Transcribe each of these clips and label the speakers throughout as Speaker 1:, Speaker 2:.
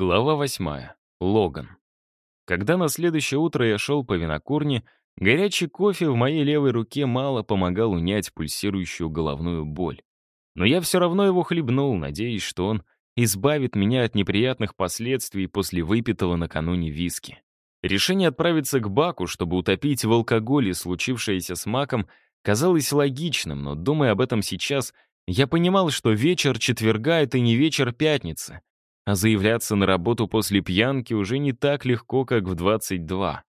Speaker 1: Глава восьмая. Логан. Когда на следующее утро я шел по винокурне, горячий кофе в моей левой руке мало помогал унять пульсирующую головную боль. Но я все равно его хлебнул, надеясь, что он избавит меня от неприятных последствий после выпитого накануне виски. Решение отправиться к Баку, чтобы утопить в алкоголе случившееся с Маком, казалось логичным, но, думая об этом сейчас, я понимал, что вечер четверга — это не вечер пятницы, а заявляться на работу после пьянки уже не так легко, как в 22.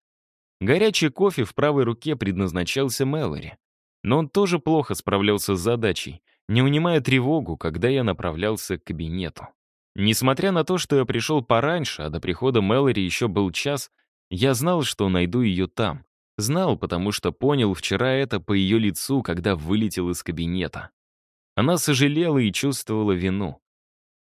Speaker 1: Горячий кофе в правой руке предназначался Мэлори. Но он тоже плохо справлялся с задачей, не унимая тревогу, когда я направлялся к кабинету. Несмотря на то, что я пришел пораньше, а до прихода Мэлори еще был час, я знал, что найду ее там. Знал, потому что понял вчера это по ее лицу, когда вылетел из кабинета. Она сожалела и чувствовала вину.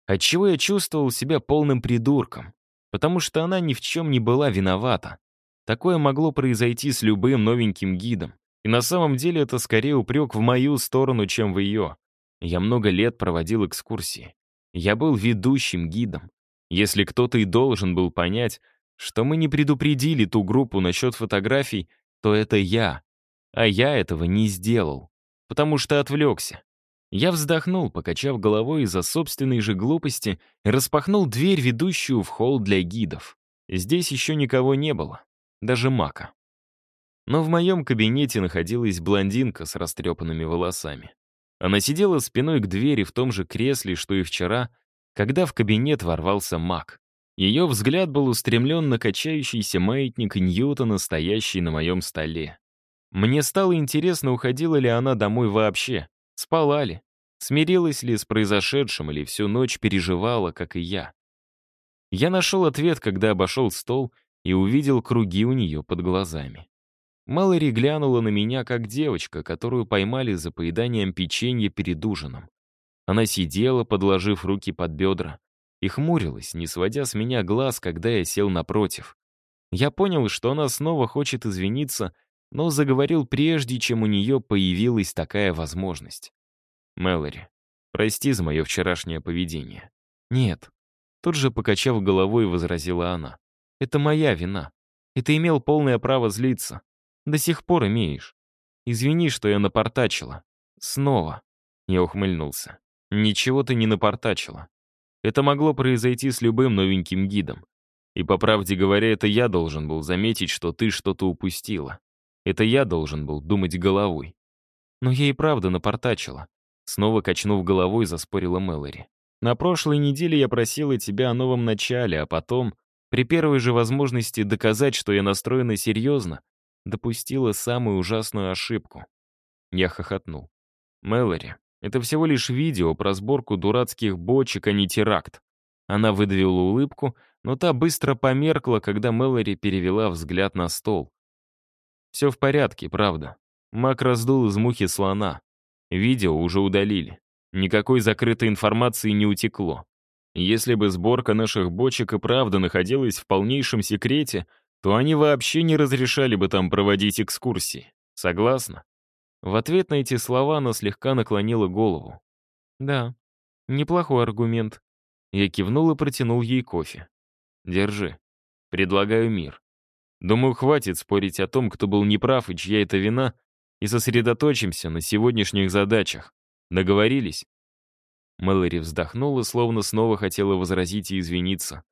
Speaker 1: Отчего я чувствовал себя полным придурком? Потому что она ни в чем не была виновата. Такое могло произойти с любым новеньким гидом. И на самом деле это скорее упрек в мою сторону, чем в ее. Я много лет проводил экскурсии. Я был ведущим гидом. Если кто-то и должен был понять, что мы не предупредили ту группу насчет фотографий, то это я. А я этого не сделал, потому что отвлекся. Я вздохнул, покачав головой из-за собственной же глупости, распахнул дверь, ведущую в холл для гидов. Здесь еще никого не было, даже Мака. Но в моем кабинете находилась блондинка с растрепанными волосами. Она сидела спиной к двери в том же кресле, что и вчера, когда в кабинет ворвался Мак. Ее взгляд был устремлен на качающийся маятник Ньютона, стоящий на моем столе. Мне стало интересно, уходила ли она домой вообще. Спала ли? Смирилась ли с произошедшим или всю ночь переживала, как и я? Я нашел ответ, когда обошел стол и увидел круги у нее под глазами. Малори глянула на меня, как девочка, которую поймали за поеданием печенья перед ужином. Она сидела, подложив руки под бедра, и хмурилась, не сводя с меня глаз, когда я сел напротив. Я понял, что она снова хочет извиниться, но заговорил прежде, чем у нее появилась такая возможность. «Мэлори, прости за мое вчерашнее поведение». «Нет». Тут же, покачав головой, возразила она. «Это моя вина. И ты имел полное право злиться. До сих пор имеешь. Извини, что я напортачила. Снова». Я ухмыльнулся. «Ничего ты не напортачила. Это могло произойти с любым новеньким гидом. И, по правде говоря, это я должен был заметить, что ты что-то упустила. Это я должен был думать головой. Но я и правда напортачила. Снова качнув головой, заспорила Мэлори. На прошлой неделе я просила тебя о новом начале, а потом, при первой же возможности доказать, что я настроена серьезно, допустила самую ужасную ошибку. Я хохотнул. Мэлори, это всего лишь видео про сборку дурацких бочек, а не теракт. Она выдавила улыбку, но та быстро померкла, когда Мэлори перевела взгляд на стол. Все в порядке, правда. Мак раздул из мухи слона. Видео уже удалили. Никакой закрытой информации не утекло. Если бы сборка наших бочек и правда находилась в полнейшем секрете, то они вообще не разрешали бы там проводить экскурсии. Согласна? В ответ на эти слова она слегка наклонила голову. «Да, неплохой аргумент». Я кивнул и протянул ей кофе. «Держи. Предлагаю мир. Думаю, хватит спорить о том, кто был неправ и чья это вина, и сосредоточимся на сегодняшних задачах. Договорились?» Мэлори вздохнула, словно снова хотела возразить и извиниться.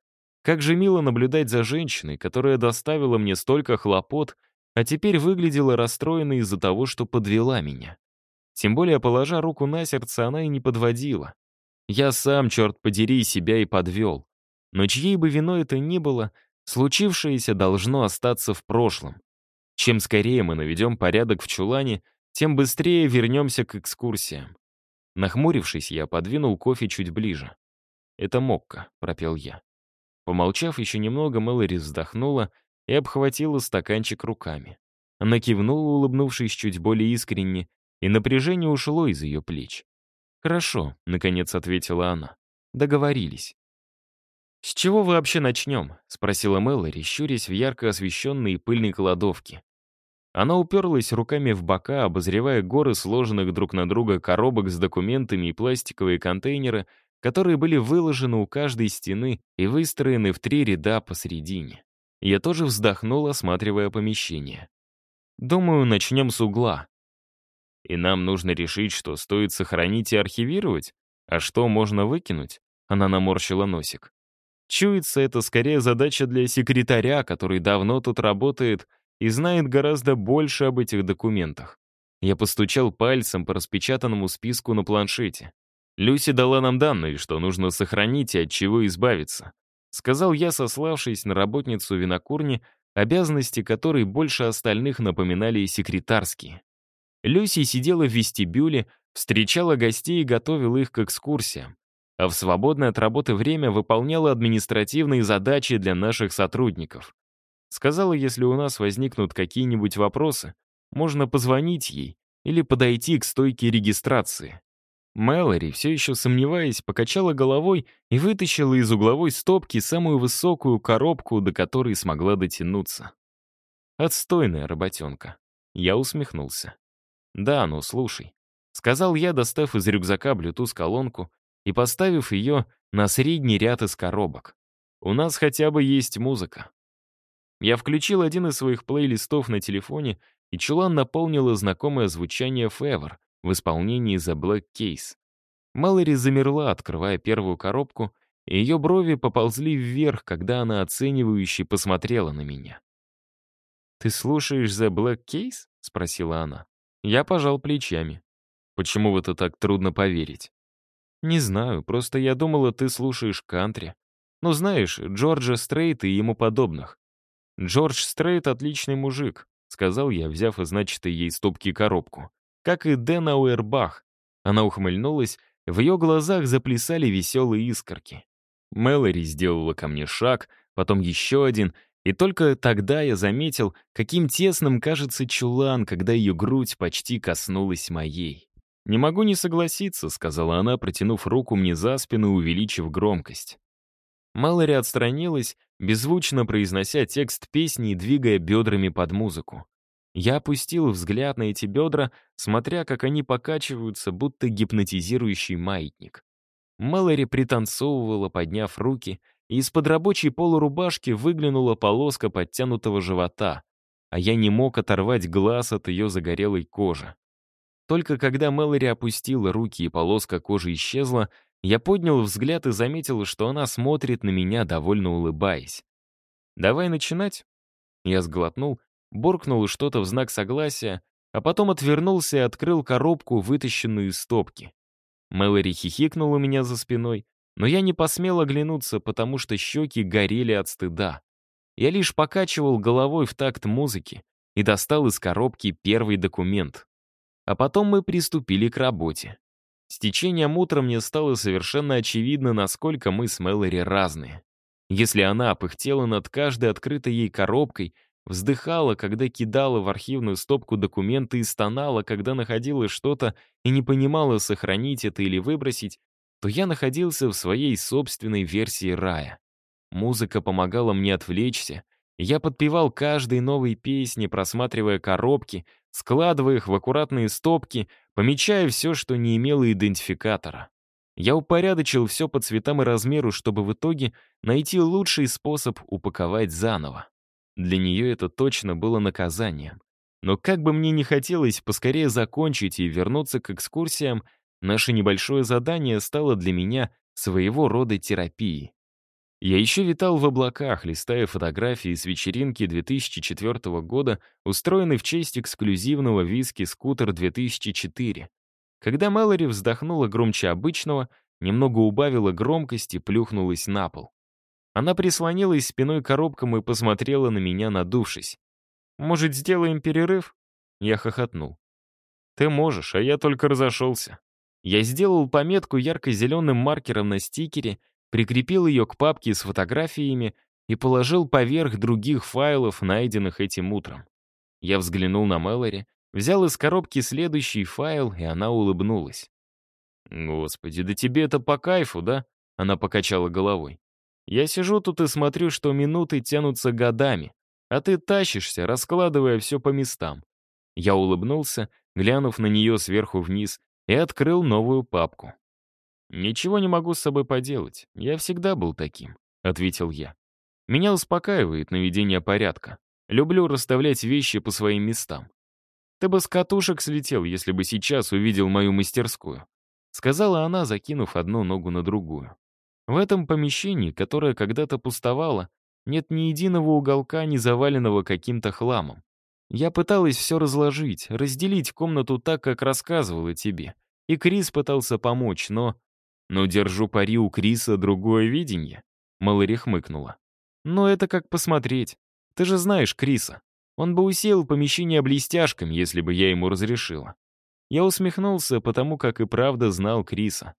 Speaker 1: Как же мило наблюдать за женщиной, которая доставила мне столько хлопот, а теперь выглядела расстроенной из-за того, что подвела меня. Тем более, положа руку на сердце, она и не подводила. Я сам, черт подери, себя и подвел. Но чьей бы виной это ни было, случившееся должно остаться в прошлом. Чем скорее мы наведем порядок в чулане, тем быстрее вернемся к экскурсиям. Нахмурившись, я подвинул кофе чуть ближе. «Это мокко», — пропел я. Помолчав еще немного, Мэлори вздохнула и обхватила стаканчик руками. Она кивнула, улыбнувшись чуть более искренне, и напряжение ушло из ее плеч. «Хорошо», — наконец ответила она. «Договорились». «С чего вообще начнем?» — спросила Мэлори, щурясь в ярко освещенной пыльной кладовке. Она уперлась руками в бока, обозревая горы сложенных друг на друга коробок с документами и пластиковые контейнеры, которые были выложены у каждой стены и выстроены в три ряда посередине. Я тоже вздохнул, осматривая помещение. Думаю, начнем с угла. И нам нужно решить, что стоит сохранить и архивировать, а что можно выкинуть. Она наморщила носик. Чуется, это скорее задача для секретаря, который давно тут работает и знает гораздо больше об этих документах. Я постучал пальцем по распечатанному списку на планшете. Люси дала нам данные, что нужно сохранить и от чего избавиться. Сказал я, сославшись на работницу винокурни, обязанности которой больше остальных напоминали секретарские. Люси сидела в вестибюле, встречала гостей и готовила их к экскурсиям, а в свободное от работы время выполняла административные задачи для наших сотрудников. Сказала, если у нас возникнут какие-нибудь вопросы, можно позвонить ей или подойти к стойке регистрации. Мэлори, все еще сомневаясь, покачала головой и вытащила из угловой стопки самую высокую коробку, до которой смогла дотянуться. Отстойная работенка. Я усмехнулся. «Да, ну слушай», — сказал я, достав из рюкзака Bluetooth-колонку и поставив ее на средний ряд из коробок. «У нас хотя бы есть музыка». Я включил один из своих плейлистов на телефоне, и чулан наполнило знакомое звучание Февер, в исполнении The Black Case. Малори замерла, открывая первую коробку, и ее брови поползли вверх, когда она оценивающе посмотрела на меня. «Ты слушаешь The Black Case?» — спросила она. Я пожал плечами. «Почему в это так трудно поверить?» «Не знаю, просто я думала, ты слушаешь кантри. Ну, знаешь, Джорджа Стрейта и ему подобных. Джордж Стрейт — отличный мужик», — сказал я, взяв из начатой ей стопки коробку как и Дэн Ауэрбах. Она ухмыльнулась, в ее глазах заплясали веселые искорки. Мэлори сделала ко мне шаг, потом еще один, и только тогда я заметил, каким тесным кажется чулан, когда ее грудь почти коснулась моей. «Не могу не согласиться», — сказала она, протянув руку мне за спину увеличив громкость. Малори отстранилась, беззвучно произнося текст песни и двигая бедрами под музыку. Я опустил взгляд на эти бедра, смотря, как они покачиваются, будто гипнотизирующий маятник. Мэлори пританцовывала, подняв руки, и из-под рабочей полурубашки выглянула полоска подтянутого живота, а я не мог оторвать глаз от ее загорелой кожи. Только когда Мэлори опустила руки и полоска кожи исчезла, я поднял взгляд и заметил, что она смотрит на меня, довольно улыбаясь. «Давай начинать?» Я сглотнул буркнул что-то в знак согласия, а потом отвернулся и открыл коробку, вытащенную из стопки. Мэлори хихикнула меня за спиной, но я не посмел оглянуться, потому что щеки горели от стыда. Я лишь покачивал головой в такт музыки и достал из коробки первый документ. А потом мы приступили к работе. С течением утра мне стало совершенно очевидно, насколько мы с Мэлори разные. Если она пыхтела над каждой открытой ей коробкой — Вздыхала, когда кидала в архивную стопку документы и стонала, когда находила что-то и не понимала, сохранить это или выбросить, то я находился в своей собственной версии рая. Музыка помогала мне отвлечься, я подпевал каждой новой песне, просматривая коробки, складывая их в аккуратные стопки, помечая все, что не имело идентификатора. Я упорядочил все по цветам и размеру, чтобы в итоге найти лучший способ упаковать заново. Для нее это точно было наказанием. Но как бы мне ни хотелось поскорее закончить и вернуться к экскурсиям, наше небольшое задание стало для меня своего рода терапией. Я еще витал в облаках, листая фотографии с вечеринки 2004 года, устроенной в честь эксклюзивного виски «Скутер 2004». Когда Мэлори вздохнула громче обычного, немного убавила громкость и плюхнулась на пол. Она прислонилась спиной к коробкам и посмотрела на меня, надувшись. «Может, сделаем перерыв?» Я хохотнул. «Ты можешь, а я только разошелся». Я сделал пометку ярко-зеленым маркером на стикере, прикрепил ее к папке с фотографиями и положил поверх других файлов, найденных этим утром. Я взглянул на Мэлори, взял из коробки следующий файл, и она улыбнулась. «Господи, да тебе это по кайфу, да?» Она покачала головой. Я сижу тут и смотрю, что минуты тянутся годами, а ты тащишься, раскладывая все по местам. Я улыбнулся, глянув на нее сверху вниз, и открыл новую папку. «Ничего не могу с собой поделать. Я всегда был таким», — ответил я. «Меня успокаивает наведение порядка. Люблю расставлять вещи по своим местам. Ты бы с катушек слетел, если бы сейчас увидел мою мастерскую», — сказала она, закинув одну ногу на другую. В этом помещении, которое когда-то пустовало, нет ни единого уголка, не заваленного каким-то хламом. Я пыталась все разложить, разделить комнату так, как рассказывала тебе. И Крис пытался помочь, но... «Но держу пари у Криса другое видение», — Малыри хмыкнула. «Но это как посмотреть. Ты же знаешь Криса. Он бы усеял помещение блестяшками, если бы я ему разрешила». Я усмехнулся, потому как и правда знал Криса.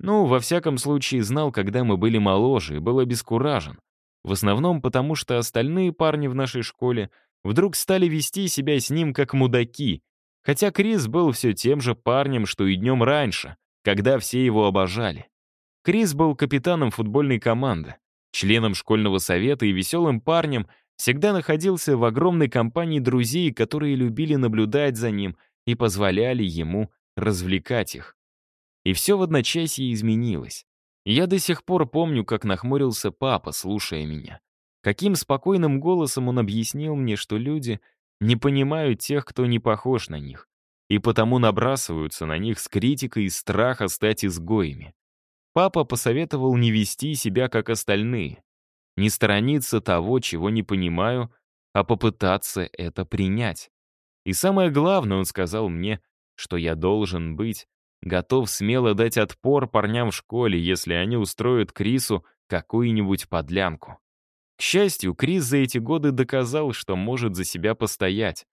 Speaker 1: Ну, во всяком случае, знал, когда мы были моложе, и был обескуражен. В основном потому, что остальные парни в нашей школе вдруг стали вести себя с ним как мудаки, хотя Крис был все тем же парнем, что и днем раньше, когда все его обожали. Крис был капитаном футбольной команды, членом школьного совета и веселым парнем, всегда находился в огромной компании друзей, которые любили наблюдать за ним и позволяли ему развлекать их. И все в одночасье изменилось. Я до сих пор помню, как нахмурился папа, слушая меня. Каким спокойным голосом он объяснил мне, что люди не понимают тех, кто не похож на них, и потому набрасываются на них с критикой и страха стать изгоями. Папа посоветовал не вести себя, как остальные, не сторониться того, чего не понимаю, а попытаться это принять. И самое главное, он сказал мне, что я должен быть готов смело дать отпор парням в школе, если они устроят Крису какую-нибудь подлянку. К счастью, Крис за эти годы доказал, что может за себя постоять.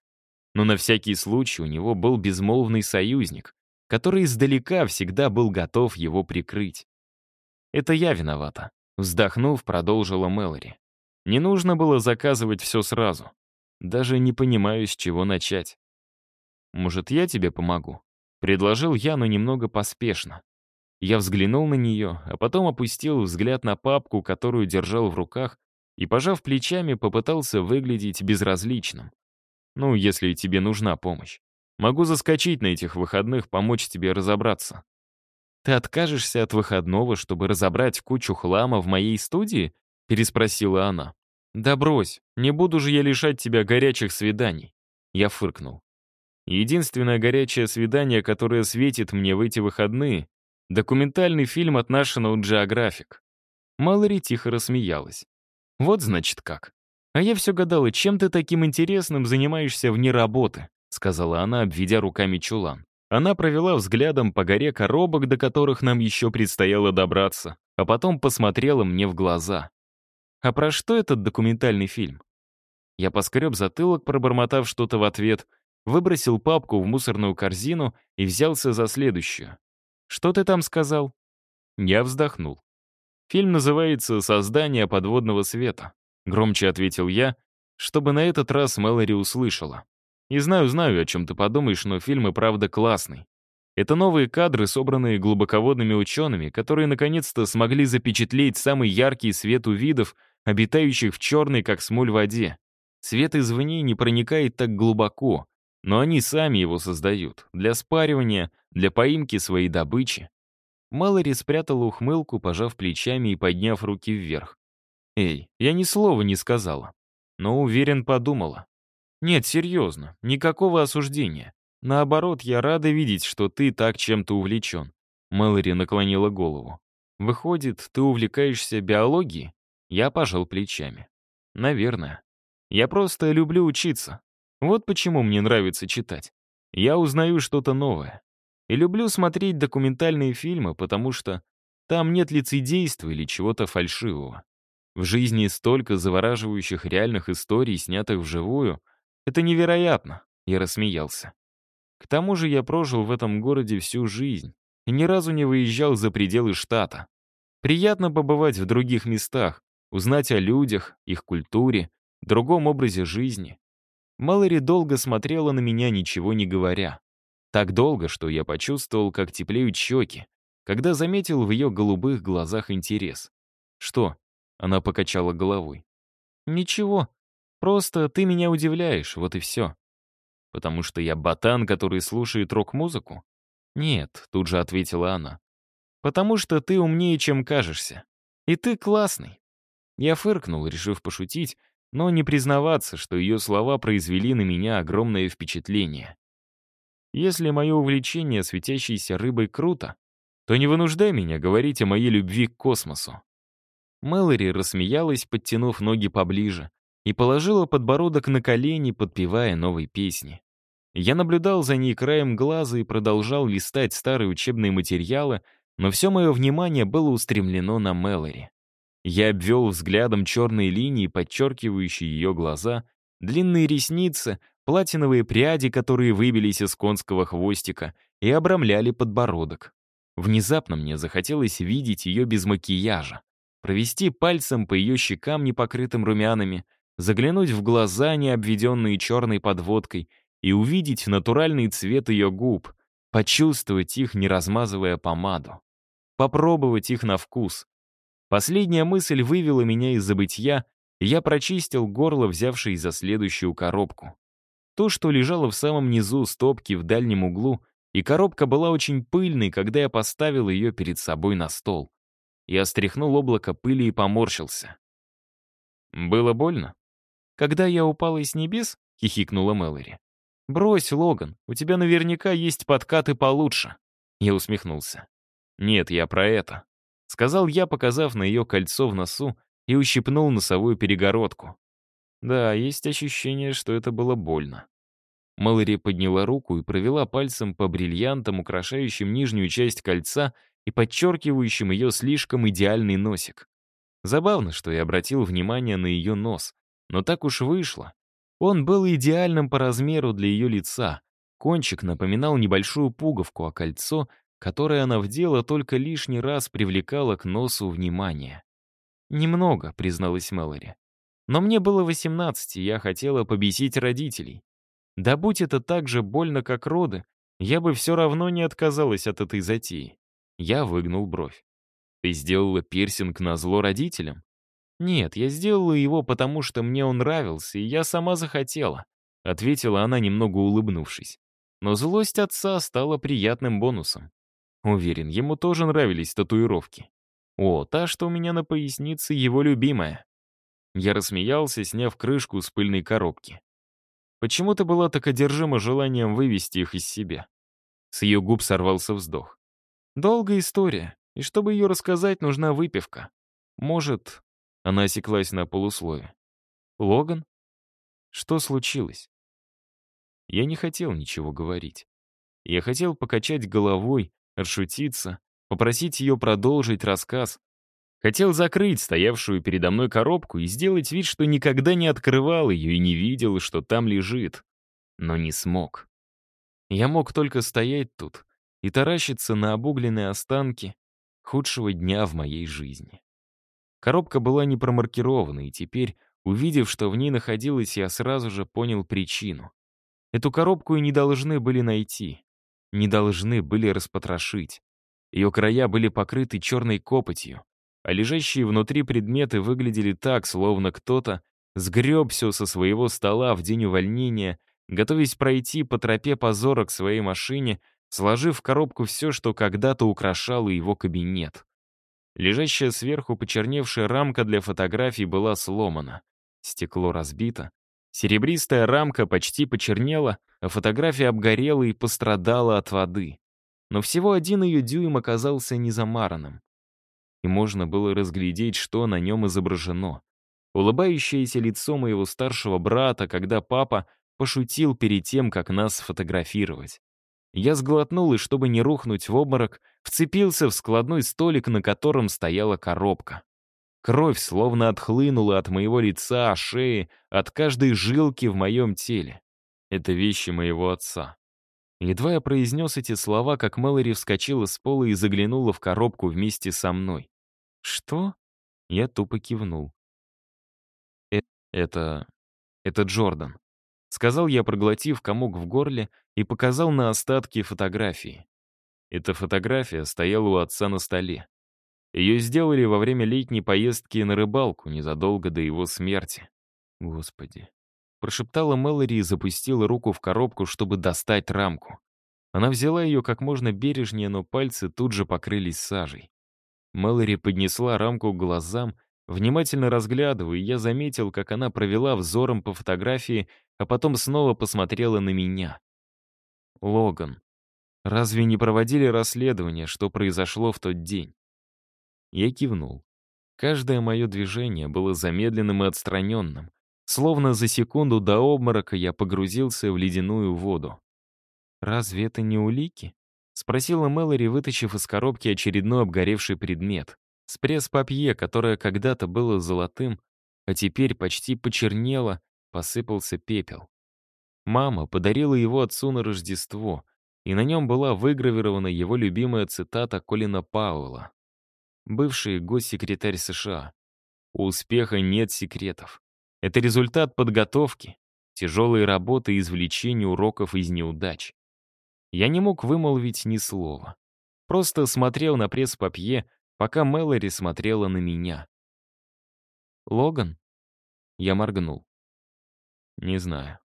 Speaker 1: Но на всякий случай у него был безмолвный союзник, который издалека всегда был готов его прикрыть. «Это я виновата», — вздохнув, продолжила Мэлори. «Не нужно было заказывать все сразу. Даже не понимаю, с чего начать. Может, я тебе помогу?» Предложил я, но немного поспешно. Я взглянул на нее, а потом опустил взгляд на папку, которую держал в руках, и, пожав плечами, попытался выглядеть безразличным. Ну, если тебе нужна помощь. Могу заскочить на этих выходных, помочь тебе разобраться. Ты откажешься от выходного, чтобы разобрать кучу хлама в моей студии? Переспросила она. Да брось, не буду же я лишать тебя горячих свиданий. Я фыркнул. Единственное горячее свидание, которое светит мне в эти выходные — документальный фильм от National Geographic. Малори тихо рассмеялась. Вот значит как. А я все гадала, чем ты таким интересным занимаешься вне работы, сказала она, обведя руками чулан. Она провела взглядом по горе коробок, до которых нам еще предстояло добраться, а потом посмотрела мне в глаза. «А про что этот документальный фильм?» Я поскреб затылок, пробормотав что-то в ответ, выбросил папку в мусорную корзину и взялся за следующую. «Что ты там сказал?» Я вздохнул. Фильм называется «Создание подводного света», — громче ответил я, чтобы на этот раз Мэлори услышала. «И знаю, знаю, о чем ты подумаешь, но фильм и правда классный. Это новые кадры, собранные глубоководными учеными, которые наконец-то смогли запечатлеть самый яркий свет у видов, обитающих в черной, как смоль, воде. Свет извне не проникает так глубоко, но они сами его создают, для спаривания, для поимки своей добычи. Малори спрятала ухмылку, пожав плечами и подняв руки вверх. «Эй, я ни слова не сказала». Но, уверен, подумала. «Нет, серьезно, никакого осуждения. Наоборот, я рада видеть, что ты так чем-то увлечен». Мэлори наклонила голову. «Выходит, ты увлекаешься биологией?» Я пожал плечами. «Наверное. Я просто люблю учиться. Вот почему мне нравится читать. Я узнаю что-то новое. И люблю смотреть документальные фильмы, потому что там нет лицедейства или чего-то фальшивого. В жизни столько завораживающих реальных историй, снятых вживую. Это невероятно, я рассмеялся. К тому же я прожил в этом городе всю жизнь и ни разу не выезжал за пределы штата. Приятно побывать в других местах, узнать о людях, их культуре, другом образе жизни. Малори долго смотрела на меня, ничего не говоря. Так долго, что я почувствовал, как теплеют щеки, когда заметил в ее голубых глазах интерес. «Что?» — она покачала головой. «Ничего. Просто ты меня удивляешь, вот и все». «Потому что я ботан, который слушает рок-музыку?» «Нет», — тут же ответила она. Потому что ты умнее, чем кажешься. И ты классный». Я фыркнул, решив пошутить, но не признаваться, что ее слова произвели на меня огромное впечатление. Если мое увлечение светящейся рыбой круто, то не вынуждай меня говорить о моей любви к космосу. Мэлори рассмеялась, подтянув ноги поближе, и положила подбородок на колени, подпевая новой песни. Я наблюдал за ней краем глаза и продолжал листать старые учебные материалы, но все мое внимание было устремлено на Мэлори. Я обвел взглядом черные линии, подчеркивающие ее глаза, длинные ресницы, платиновые пряди, которые выбились из конского хвостика и обрамляли подбородок. Внезапно мне захотелось видеть ее без макияжа, провести пальцем по ее щекам, непокрытым румянами, заглянуть в глаза, не обведенные черной подводкой, и увидеть натуральный цвет ее губ, почувствовать их, не размазывая помаду, попробовать их на вкус, Последняя мысль вывела меня из забытья, и я прочистил горло, взявшись за следующую коробку. То, что лежало в самом низу стопки в дальнем углу, и коробка была очень пыльной, когда я поставил ее перед собой на стол. Я стряхнул облако пыли и поморщился. «Было больно?» «Когда я упала из небес?» — хихикнула Мэлори. «Брось, Логан, у тебя наверняка есть подкаты получше». Я усмехнулся. «Нет, я про это. Сказал я, показав на ее кольцо в носу, и ущипнул носовую перегородку. Да, есть ощущение, что это было больно. Малори подняла руку и провела пальцем по бриллиантам, украшающим нижнюю часть кольца и подчеркивающим ее слишком идеальный носик. Забавно, что я обратил внимание на ее нос, но так уж вышло. Он был идеальным по размеру для ее лица. Кончик напоминал небольшую пуговку, а кольцо которое она вдела, только лишний раз привлекало к носу внимание. «Немного», — призналась Мэлори. «Но мне было 18, и я хотела побесить родителей. Да будь это так же больно, как роды, я бы все равно не отказалась от этой затеи». Я выгнул бровь. «Ты сделала пирсинг на зло родителям?» «Нет, я сделала его, потому что мне он нравился, и я сама захотела», — ответила она, немного улыбнувшись. Но злость отца стала приятным бонусом. Уверен, ему тоже нравились татуировки. О, та, что у меня на пояснице, его любимая. Я рассмеялся, сняв крышку с пыльной коробки. Почему ты была так одержима желанием вывести их из себя? С ее губ сорвался вздох. Долгая история, и чтобы ее рассказать, нужна выпивка. Может... Она осеклась на полуслове. Логан? Что случилось? Я не хотел ничего говорить. Я хотел покачать головой, отшутиться, попросить ее продолжить рассказ. Хотел закрыть стоявшую передо мной коробку и сделать вид, что никогда не открывал ее и не видел, что там лежит. Но не смог. Я мог только стоять тут и таращиться на обугленные останки худшего дня в моей жизни. Коробка была не промаркирована, и теперь, увидев, что в ней находилась, я сразу же понял причину. Эту коробку и не должны были найти не должны были распотрошить. Ее края были покрыты черной копотью, а лежащие внутри предметы выглядели так, словно кто-то сгреб все со своего стола в день увольнения, готовясь пройти по тропе позора к своей машине, сложив в коробку все, что когда-то украшало его кабинет. Лежащая сверху почерневшая рамка для фотографий была сломана. Стекло разбито, Серебристая рамка почти почернела, а фотография обгорела и пострадала от воды. Но всего один ее дюйм оказался незамаранным. И можно было разглядеть, что на нем изображено. Улыбающееся лицо моего старшего брата, когда папа пошутил перед тем, как нас сфотографировать. Я сглотнул и, чтобы не рухнуть в обморок, вцепился в складной столик, на котором стояла коробка. Кровь словно отхлынула от моего лица, шеи, от каждой жилки в моем теле. Это вещи моего отца. Едва я произнес эти слова, как Мэлори вскочила с пола и заглянула в коробку вместе со мной. «Что?» Я тупо кивнул. «Э «Это... это Джордан», — сказал я, проглотив комок в горле и показал на остатки фотографии. Эта фотография стояла у отца на столе. Ее сделали во время летней поездки на рыбалку, незадолго до его смерти. Господи. Прошептала Мэлори и запустила руку в коробку, чтобы достать рамку. Она взяла ее как можно бережнее, но пальцы тут же покрылись сажей. Мэлори поднесла рамку к глазам, внимательно разглядывая, я заметил, как она провела взором по фотографии, а потом снова посмотрела на меня. «Логан, разве не проводили расследование, что произошло в тот день?» Я кивнул. Каждое мое движение было замедленным и отстраненным. Словно за секунду до обморока я погрузился в ледяную воду. «Разве это не улики?» — спросила Мэлори, вытащив из коробки очередной обгоревший предмет. С пресс-папье, которое когда-то было золотым, а теперь почти почернело, посыпался пепел. Мама подарила его отцу на Рождество, и на нем была выгравирована его любимая цитата Колина Пауэлла. Бывший госсекретарь США. «У успеха нет секретов. Это результат подготовки, тяжелой работы и извлечения уроков из неудач. Я не мог вымолвить ни слова. Просто смотрел на пресс-папье, пока Мэлори смотрела на меня. «Логан?» Я моргнул. «Не знаю.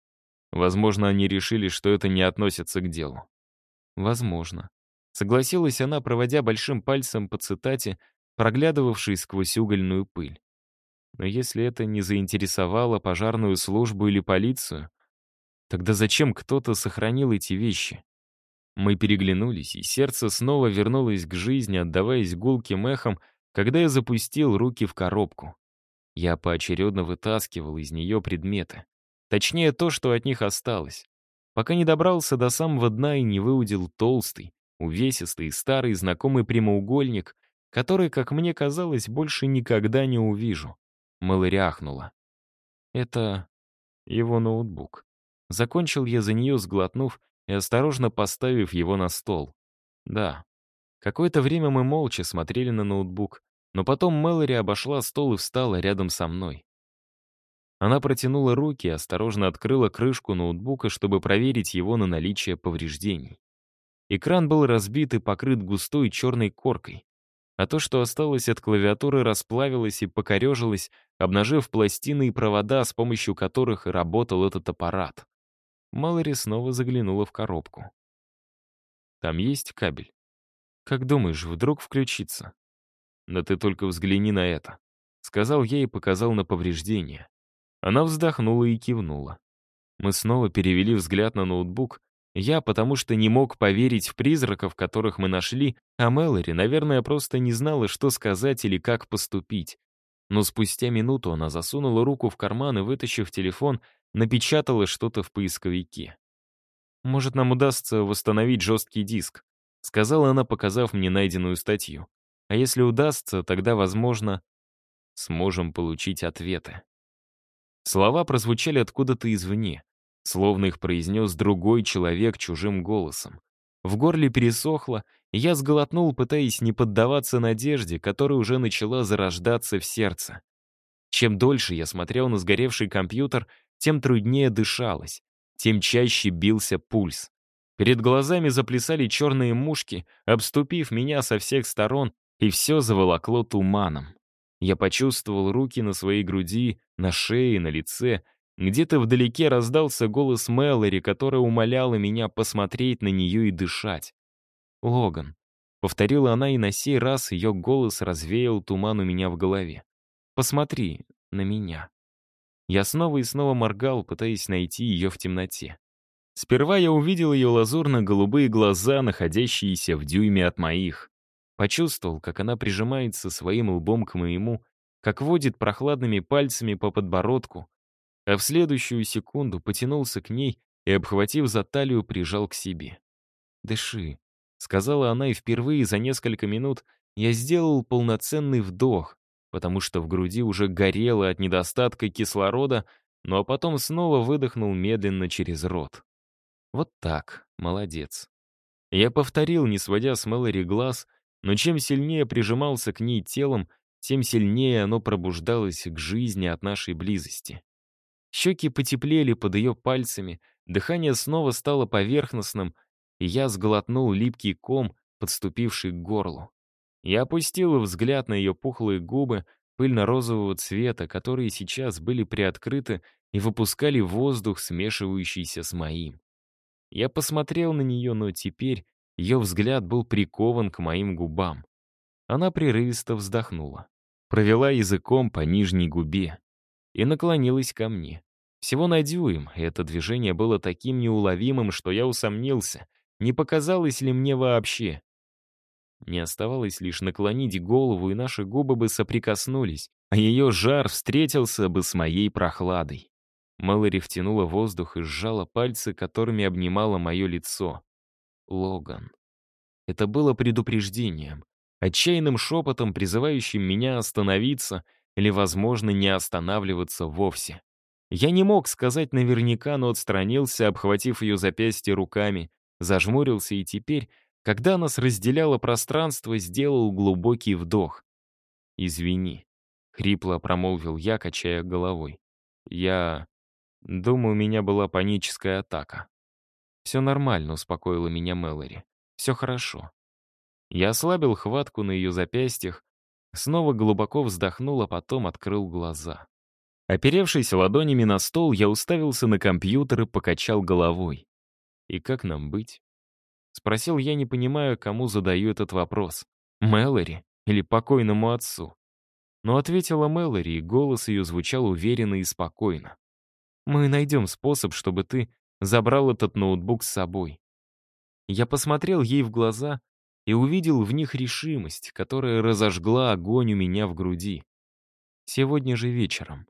Speaker 1: Возможно, они решили, что это не относится к делу». «Возможно». Согласилась она, проводя большим пальцем по цитате, проглядывавшей сквозь угольную пыль. Но если это не заинтересовало пожарную службу или полицию, тогда зачем кто-то сохранил эти вещи? Мы переглянулись, и сердце снова вернулось к жизни, отдаваясь гулким эхом, когда я запустил руки в коробку. Я поочередно вытаскивал из нее предметы. Точнее, то, что от них осталось. Пока не добрался до самого дна и не выудил толстый, увесистый, старый знакомый прямоугольник, который, как мне казалось, больше никогда не увижу. Мэлори ахнула. Это его ноутбук. Закончил я за нее, сглотнув и осторожно поставив его на стол. Да. Какое-то время мы молча смотрели на ноутбук, но потом Мэлори обошла стол и встала рядом со мной. Она протянула руки и осторожно открыла крышку ноутбука, чтобы проверить его на наличие повреждений. Экран был разбит и покрыт густой черной коркой а то, что осталось от клавиатуры, расплавилось и покорежилось, обнажив пластины и провода, с помощью которых работал этот аппарат. Малори снова заглянула в коробку. «Там есть кабель? Как думаешь, вдруг включится?» «Да ты только взгляни на это», — сказал я и показал на повреждение. Она вздохнула и кивнула. Мы снова перевели взгляд на ноутбук, я потому что не мог поверить в призраков, которых мы нашли, а Мэлори, наверное, просто не знала, что сказать или как поступить. Но спустя минуту она засунула руку в карман и, вытащив телефон, напечатала что-то в поисковике. «Может, нам удастся восстановить жесткий диск», — сказала она, показав мне найденную статью. «А если удастся, тогда, возможно, сможем получить ответы». Слова прозвучали откуда-то извне. Словно их произнес другой человек чужим голосом. В горле пересохло, и я сглотнул, пытаясь не поддаваться надежде, которая уже начала зарождаться в сердце. Чем дольше я смотрел на сгоревший компьютер, тем труднее дышалось, тем чаще бился пульс. Перед глазами заплясали черные мушки, обступив меня со всех сторон, и все заволокло туманом. Я почувствовал руки на своей груди, на шее, на лице, где-то вдалеке раздался голос Мэлори, которая умоляла меня посмотреть на нее и дышать. «Логан», — повторила она, и на сей раз ее голос развеял туман у меня в голове. «Посмотри на меня». Я снова и снова моргал, пытаясь найти ее в темноте. Сперва я увидел ее лазурно-голубые глаза, находящиеся в дюйме от моих. Почувствовал, как она прижимается своим лбом к моему, как водит прохладными пальцами по подбородку, а в следующую секунду потянулся к ней и, обхватив за талию, прижал к себе. «Дыши», — сказала она, и впервые за несколько минут я сделал полноценный вдох, потому что в груди уже горело от недостатка кислорода, ну а потом снова выдохнул медленно через рот. Вот так, молодец. Я повторил, не сводя с Мэлори глаз, но чем сильнее прижимался к ней телом, тем сильнее оно пробуждалось к жизни от нашей близости. Щеки потеплели под ее пальцами, дыхание снова стало поверхностным, и я сглотнул липкий ком, подступивший к горлу. Я опустил взгляд на ее пухлые губы, пыльно-розового цвета, которые сейчас были приоткрыты и выпускали воздух, смешивающийся с моим. Я посмотрел на нее, но теперь ее взгляд был прикован к моим губам. Она прерывисто вздохнула, провела языком по нижней губе и наклонилась ко мне. Всего на дюйм, и это движение было таким неуловимым, что я усомнился, не показалось ли мне вообще. Не оставалось лишь наклонить голову, и наши губы бы соприкоснулись, а ее жар встретился бы с моей прохладой. Мэлори втянула воздух и сжала пальцы, которыми обнимала мое лицо. Логан. Это было предупреждением, отчаянным шепотом, призывающим меня остановиться или, возможно, не останавливаться вовсе. Я не мог сказать наверняка, но отстранился, обхватив ее запястье руками, зажмурился и теперь, когда нас разделяло пространство, сделал глубокий вдох. «Извини», — хрипло промолвил я, качая головой. «Я... думаю, у меня была паническая атака». «Все нормально», — успокоила меня Мэлори. «Все хорошо». Я ослабил хватку на ее запястьях, снова глубоко вздохнул, а потом открыл глаза. Оперевшись ладонями на стол, я уставился на компьютер и покачал головой. «И как нам быть?» Спросил я, не понимая, кому задаю этот вопрос. Мэлори или покойному отцу? Но ответила Мэлори, и голос ее звучал уверенно и спокойно. «Мы найдем способ, чтобы ты забрал этот ноутбук с собой». Я посмотрел ей в глаза и увидел в них решимость, которая разожгла огонь у меня в груди. Сегодня же вечером.